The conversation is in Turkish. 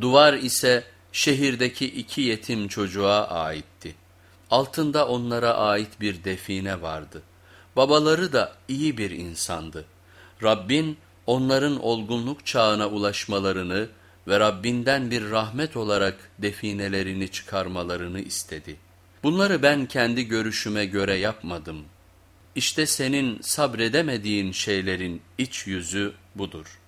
Duvar ise şehirdeki iki yetim çocuğa aitti. Altında onlara ait bir define vardı. Babaları da iyi bir insandı. Rabbin onların olgunluk çağına ulaşmalarını ve Rabbinden bir rahmet olarak definelerini çıkarmalarını istedi. Bunları ben kendi görüşüme göre yapmadım. İşte senin sabredemediğin şeylerin iç yüzü budur.''